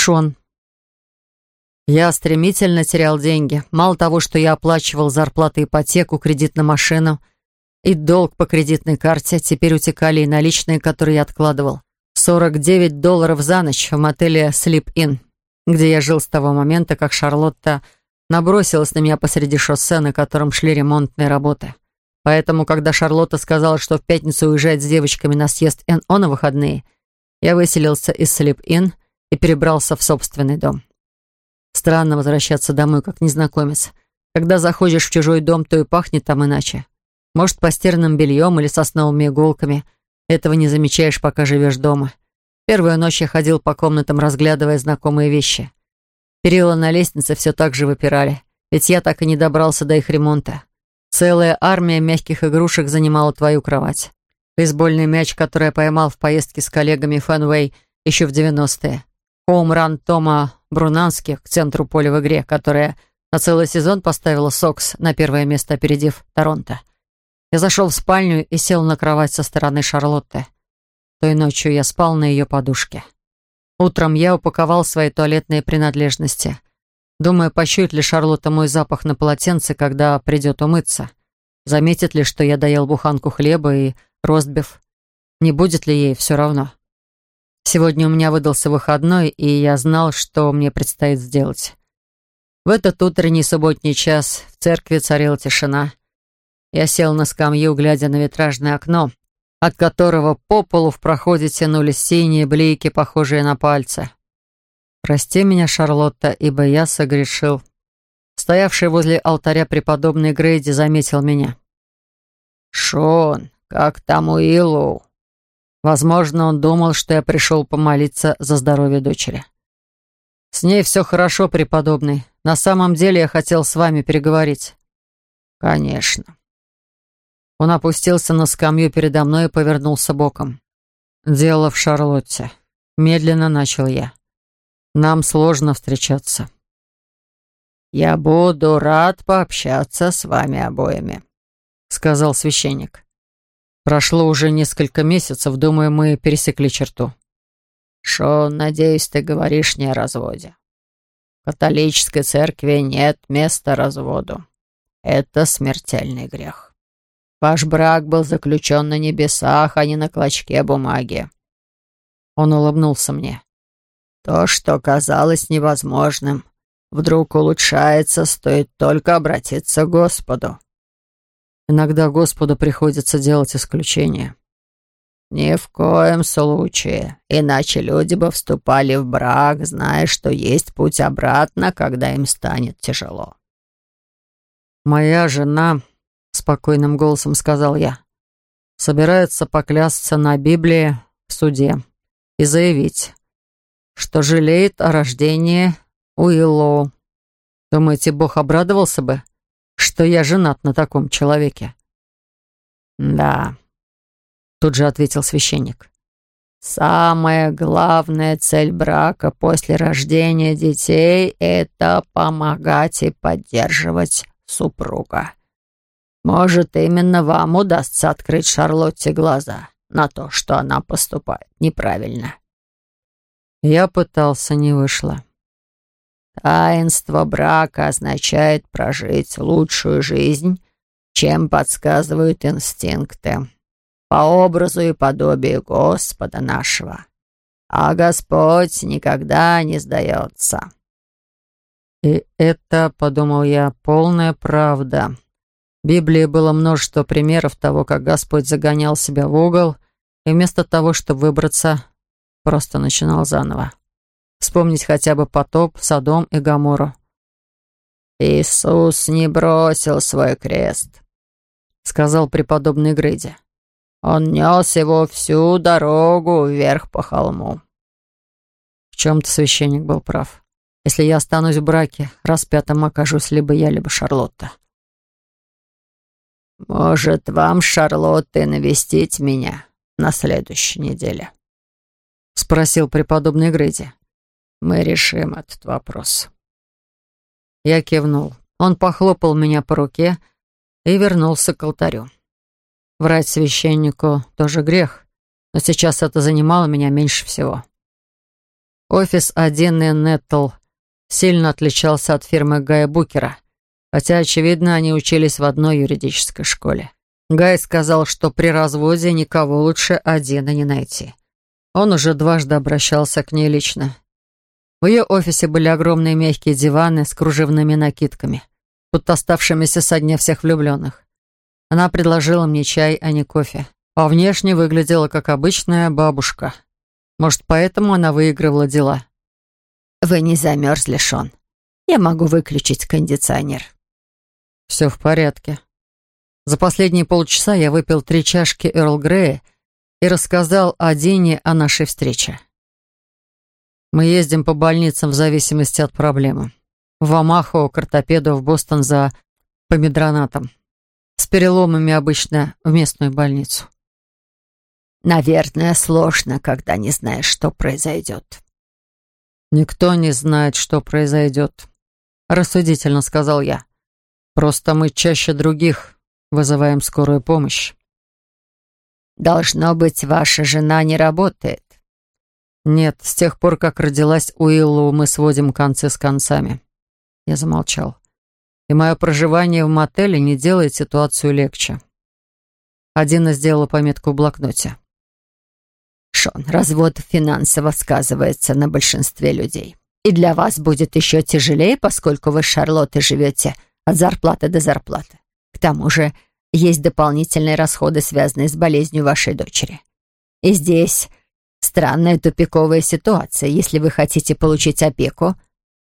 Шон. Я стремительно терял деньги. Мало того, что я оплачивал зарплату ипотеку, кредит на машину и долг по кредитной карте, теперь утекали и наличные, которые я откладывал. 49 долларов за ночь в мотеле Sleep Inn, где я жил с того момента, как Шарлотта набросилась на меня посреди шоссе, на котором шли ремонтные работы. Поэтому, когда Шарлотта сказала, что в пятницу уезжает с девочками на съезд НО на выходные, я выселился из Sleep Inn и перебрался в собственный дом. Странно возвращаться домой, как незнакомец. Когда заходишь в чужой дом, то и пахнет там иначе. Может, постерным бельем или сосновыми иголками. Этого не замечаешь, пока живешь дома. Первую ночь я ходил по комнатам, разглядывая знакомые вещи. Перила на лестнице все так же выпирали, ведь я так и не добрался до их ремонта. Целая армия мягких игрушек занимала твою кровать. Бейсбольный мяч, который я поймал в поездке с коллегами Фанвей еще в 90-е. Хоумран Тома Брунанских к центру поля в игре, которая на целый сезон поставила Сокс на первое место, опередив Торонто. Я зашел в спальню и сел на кровать со стороны Шарлотты. Той ночью я спал на ее подушке. Утром я упаковал свои туалетные принадлежности. Думаю, почует ли Шарлотта мой запах на полотенце, когда придет умыться. Заметит ли, что я доел буханку хлеба и ростбиф. Не будет ли ей все равно? Сегодня у меня выдался выходной, и я знал, что мне предстоит сделать. В этот утренний субботний час в церкви царила тишина. Я сел на скамью, глядя на витражное окно, от которого по полу в проходе тянулись синие блики, похожие на пальцы. «Прости меня, Шарлотта, ибо я согрешил». Стоявший возле алтаря преподобный Грейди заметил меня. «Шон, как там у Илу?» Возможно, он думал, что я пришел помолиться за здоровье дочери. «С ней все хорошо, преподобный. На самом деле я хотел с вами переговорить». «Конечно». Он опустился на скамью передо мной и повернулся боком. «Дело в Шарлотте». Медленно начал я. «Нам сложно встречаться». «Я буду рад пообщаться с вами обоими», — сказал священник. Прошло уже несколько месяцев, думаю, мы пересекли черту. Шон, надеюсь, ты говоришь не о разводе. В католической церкви нет места разводу. Это смертельный грех. Ваш брак был заключен на небесах, а не на клочке бумаги. Он улыбнулся мне. То, что казалось невозможным, вдруг улучшается, стоит только обратиться к Господу. Иногда Господу приходится делать исключение. «Ни в коем случае, иначе люди бы вступали в брак, зная, что есть путь обратно, когда им станет тяжело». «Моя жена», — спокойным голосом сказал я, — «собирается поклясться на Библии в суде и заявить, что жалеет о рождении Уиллоу. Думаете, Бог обрадовался бы, что я женат на таком человеке». «Да», — тут же ответил священник. «Самая главная цель брака после рождения детей — это помогать и поддерживать супруга. Может, именно вам удастся открыть Шарлотте глаза на то, что она поступает неправильно». Я пытался, не вышло. Таинство брака означает прожить лучшую жизнь, чем подсказывают инстинкты, по образу и подобию Господа нашего. А Господь никогда не сдается. И это, подумал я, полная правда. В Библии было множество примеров того, как Господь загонял себя в угол и вместо того, чтобы выбраться, просто начинал заново. Вспомнить хотя бы потоп, Содом и Гамору. «Иисус не бросил свой крест», — сказал преподобный Грыди. «Он нес его всю дорогу вверх по холму». В чем-то священник был прав. Если я останусь в браке, распятым окажусь либо я, либо Шарлотта. «Может, вам, Шарлотта, навестить меня на следующей неделе?» — спросил преподобный Грыди. Мы решим этот вопрос». Я кивнул. Он похлопал меня по руке и вернулся к алтарю. Врать священнику тоже грех, но сейчас это занимало меня меньше всего. Офис 1 и Неттл сильно отличался от фирмы Гая Букера, хотя, очевидно, они учились в одной юридической школе. Гай сказал, что при разводе никого лучше Адина не найти. Он уже дважды обращался к ней лично, в ее офисе были огромные мягкие диваны с кружевными накидками, будто оставшимися со дня всех влюбленных. Она предложила мне чай, а не кофе. А внешне выглядела как обычная бабушка. Может, поэтому она выигрывала дела. «Вы не замерзли, Шон. Я могу выключить кондиционер». «Все в порядке». За последние полчаса я выпил три чашки Эрл Грея и рассказал о Дине о нашей встрече. Мы ездим по больницам в зависимости от проблемы. В Амахо к ортопеду, в Бостон за помидронатом. С переломами обычно в местную больницу. Наверное, сложно, когда не знаешь, что произойдет. Никто не знает, что произойдет. Рассудительно сказал я. Просто мы чаще других вызываем скорую помощь. Должно быть, ваша жена не работает. «Нет, с тех пор, как родилась Уиллу, мы сводим концы с концами». Я замолчал. «И мое проживание в мотеле не делает ситуацию легче». Адина сделала пометку в блокноте. «Шон, развод финансово сказывается на большинстве людей. И для вас будет еще тяжелее, поскольку вы с Шарлоттой живете от зарплаты до зарплаты. К тому же есть дополнительные расходы, связанные с болезнью вашей дочери. И здесь странная тупиковая ситуация. Если вы хотите получить опеку,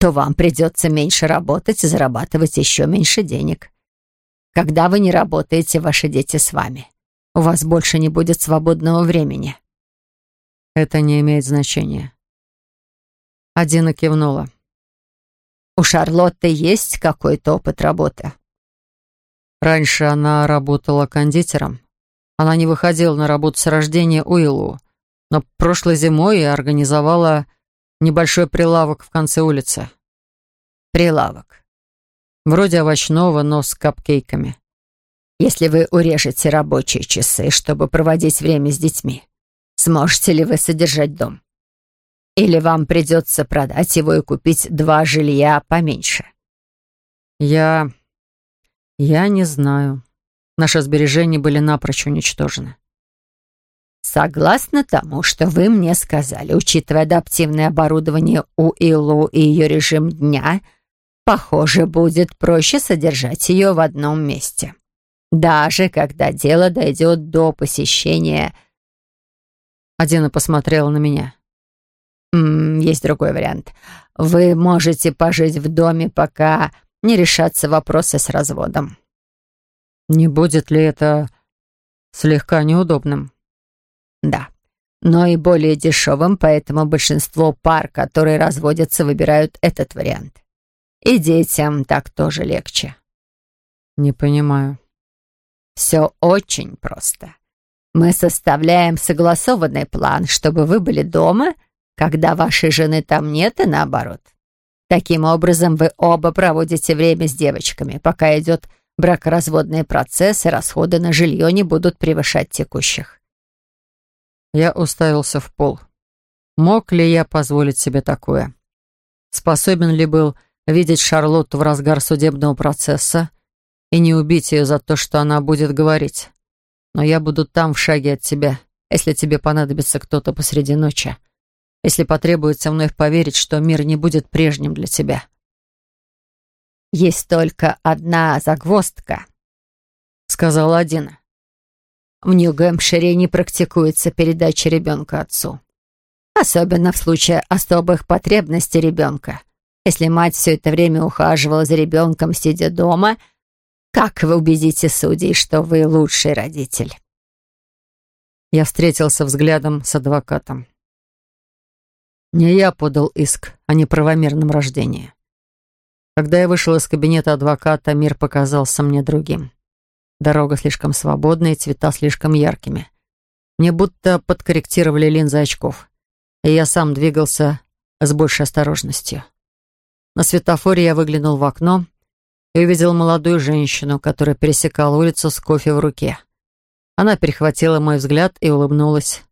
то вам придется меньше работать и зарабатывать еще меньше денег. Когда вы не работаете, ваши дети с вами. У вас больше не будет свободного времени. Это не имеет значения. Адина кивнула. У Шарлотты есть какой-то опыт работы? Раньше она работала кондитером. Она не выходила на работу с рождения Уиллу. Но прошлой зимой я организовала небольшой прилавок в конце улицы. Прилавок. Вроде овощного, но с капкейками. Если вы урежете рабочие часы, чтобы проводить время с детьми, сможете ли вы содержать дом? Или вам придется продать его и купить два жилья поменьше? Я... я не знаю. Наши сбережения были напрочь уничтожены. Согласно тому, что вы мне сказали, учитывая адаптивное оборудование у Илу и ее режим дня, похоже, будет проще содержать ее в одном месте. Даже когда дело дойдет до посещения... Адина посмотрела на меня. М -м, есть другой вариант. Вы можете пожить в доме, пока не решатся вопросы с разводом. Не будет ли это слегка неудобным? Да, но и более дешевым, поэтому большинство пар, которые разводятся, выбирают этот вариант. И детям так тоже легче. Не понимаю. Все очень просто. Мы составляем согласованный план, чтобы вы были дома, когда вашей жены там нет и наоборот. Таким образом, вы оба проводите время с девочками, пока идет бракоразводный процесс и расходы на жилье не будут превышать текущих. Я уставился в пол. Мог ли я позволить себе такое? Способен ли был видеть Шарлотту в разгар судебного процесса и не убить ее за то, что она будет говорить? Но я буду там в шаге от тебя, если тебе понадобится кто-то посреди ночи, если потребуется вновь поверить, что мир не будет прежним для тебя. «Есть только одна загвоздка», — сказала один. В Нью-Гэмпшире не практикуется передача ребенка отцу. Особенно в случае особых потребностей ребенка. Если мать все это время ухаживала за ребенком, сидя дома, как вы убедите судей, что вы лучший родитель? Я встретился взглядом с адвокатом. Не я подал иск о неправомерном рождении. Когда я вышел из кабинета адвоката, мир показался мне другим. Дорога слишком свободная и цвета слишком яркими. Мне будто подкорректировали линзы очков, и я сам двигался с большей осторожностью. На светофоре я выглянул в окно и увидел молодую женщину, которая пересекала улицу с кофе в руке. Она перехватила мой взгляд и улыбнулась.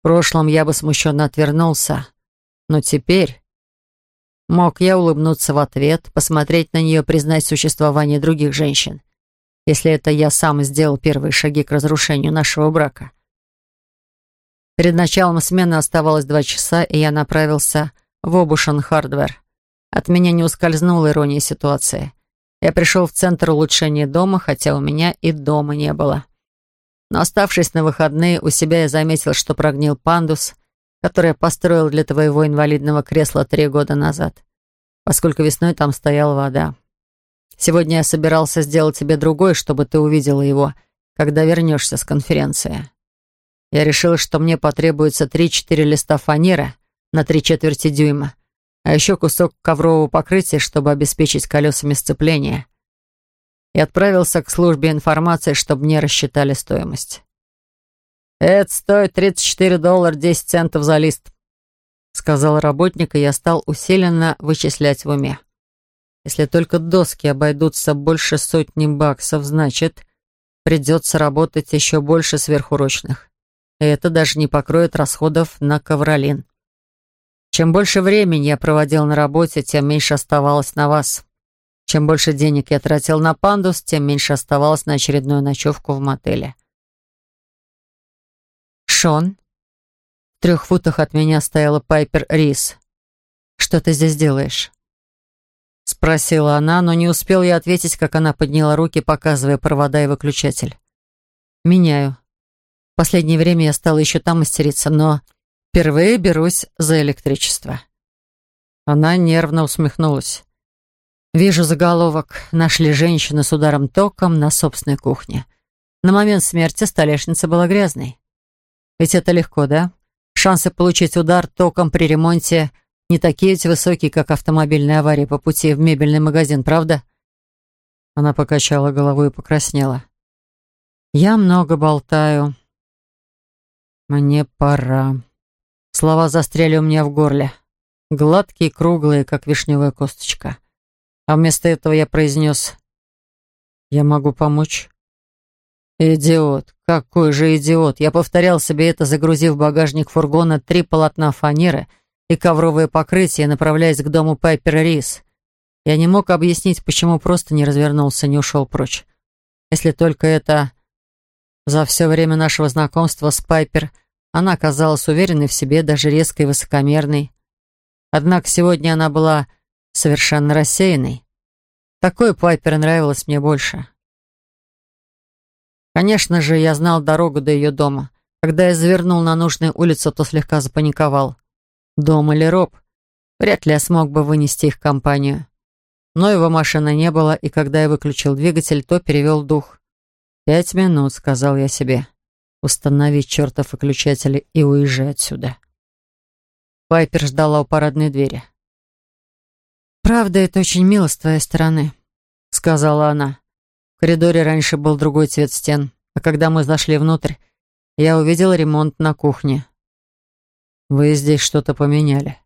В прошлом я бы смущенно отвернулся, но теперь... Мог я улыбнуться в ответ, посмотреть на нее, признать существование других женщин если это я сам сделал первые шаги к разрушению нашего брака. Перед началом смены оставалось два часа, и я направился в Обушен Хардвер. От меня не ускользнула ирония ситуации. Я пришел в центр улучшения дома, хотя у меня и дома не было. Но оставшись на выходные, у себя я заметил, что прогнил пандус, который я построил для твоего инвалидного кресла три года назад, поскольку весной там стояла вода. Сегодня я собирался сделать тебе другой, чтобы ты увидела его, когда вернешься с конференции. Я решил, что мне потребуется 3-4 листа фанеры на три четверти дюйма, а еще кусок коврового покрытия, чтобы обеспечить колесами сцепление. И отправился к службе информации, чтобы мне рассчитали стоимость. «Это стоит 34 доллара 10 центов за лист», — сказал работник, и я стал усиленно вычислять в уме. Если только доски обойдутся больше сотни баксов, значит, придется работать еще больше сверхурочных. И это даже не покроет расходов на ковролин. Чем больше времени я проводил на работе, тем меньше оставалось на вас. Чем больше денег я тратил на пандус, тем меньше оставалось на очередную ночевку в мотеле. Шон. В трех футах от меня стояла Пайпер Рис. Что ты здесь делаешь? Спросила она, но не успел я ответить, как она подняла руки, показывая провода и выключатель. «Меняю. В последнее время я стала еще там мастериться, но впервые берусь за электричество». Она нервно усмехнулась. Вижу заголовок «Нашли женщину с ударом током на собственной кухне». На момент смерти столешница была грязной. Ведь это легко, да? Шансы получить удар током при ремонте не такие эти высокие, как автомобильная авария по пути в мебельный магазин, правда?» Она покачала головой и покраснела. «Я много болтаю. Мне пора». Слова застряли у меня в горле. Гладкие, круглые, как вишневая косточка. А вместо этого я произнес «Я могу помочь». «Идиот! Какой же идиот!» Я повторял себе это, загрузив в багажник фургона три полотна фанеры — и ковровое покрытие, направляясь к дому Пайпера Рис. Я не мог объяснить, почему просто не развернулся, не ушел прочь. Если только это... За все время нашего знакомства с Пайпер она казалась уверенной в себе, даже резкой и высокомерной. Однако сегодня она была совершенно рассеянной. Такой Пайпер нравилось мне больше. Конечно же, я знал дорогу до ее дома. Когда я завернул на нужную улицу, то слегка запаниковал — Дом или роб. Вряд ли я смог бы вынести их компанию. Но его машины не было, и когда я выключил двигатель, то перевел дух. «Пять минут», — сказал я себе. «Установить чертов выключатель и уезжай отсюда». Пайпер ждала у парадной двери. «Правда, это очень мило с твоей стороны», — сказала она. В коридоре раньше был другой цвет стен, а когда мы зашли внутрь, я увидел ремонт на кухне. «Вы здесь что-то поменяли».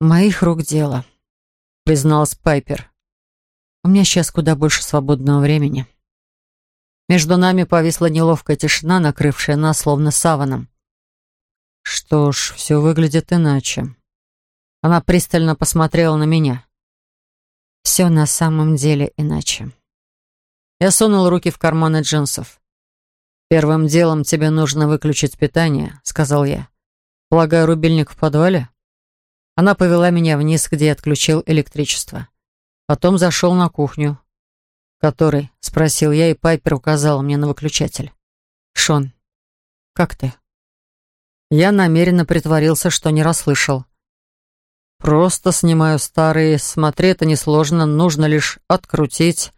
«Моих рук дело», — Признал Спайпер. «У меня сейчас куда больше свободного времени». Между нами повисла неловкая тишина, накрывшая нас словно саваном. «Что ж, все выглядит иначе». Она пристально посмотрела на меня. «Все на самом деле иначе». Я сунул руки в карманы джинсов. «Первым делом тебе нужно выключить питание», — сказал я. Полагаю, рубильник в подвале? Она повела меня вниз, где я отключил электричество. Потом зашел на кухню. «Который?» — спросил я, и Пайпер указала мне на выключатель. «Шон, как ты?» Я намеренно притворился, что не расслышал. «Просто снимаю старые, смотри, это несложно, нужно лишь открутить.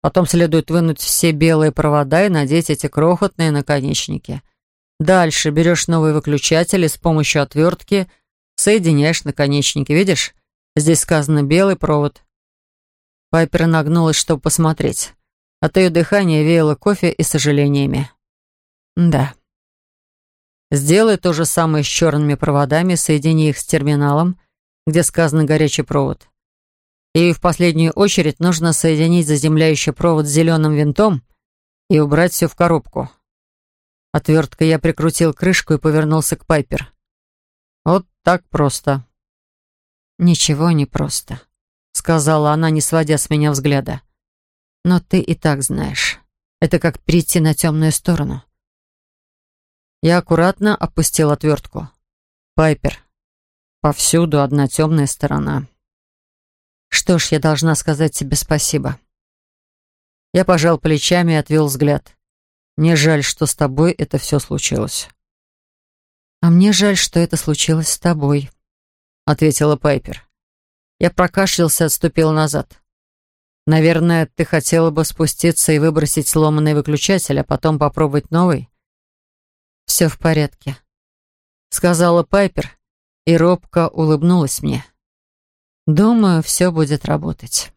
Потом следует вынуть все белые провода и надеть эти крохотные наконечники. Дальше берешь новый выключатель и с помощью отвертки соединяешь наконечники. Видишь, здесь сказано «белый провод». Пайпер нагнулась, чтобы посмотреть. От ее дыхания веяло кофе и сожалениями. Да. Сделай то же самое с черными проводами, соедини их с терминалом, где сказано «горячий провод». И в последнюю очередь нужно соединить заземляющий провод с зеленым винтом и убрать все в коробку. Отверткой я прикрутил крышку и повернулся к Пайпер. «Вот так просто». «Ничего не просто», — сказала она, не сводя с меня взгляда. «Но ты и так знаешь. Это как перейти на темную сторону». Я аккуратно опустил отвертку. «Пайпер, повсюду одна темная сторона». «Что ж, я должна сказать тебе спасибо». Я пожал плечами и отвел взгляд. Мне жаль, что с тобой это все случилось». «А мне жаль, что это случилось с тобой», — ответила Пайпер. Я прокашлялся, и отступил назад. «Наверное, ты хотела бы спуститься и выбросить сломанный выключатель, а потом попробовать новый?» «Все в порядке», — сказала Пайпер и робко улыбнулась мне. «Думаю, все будет работать».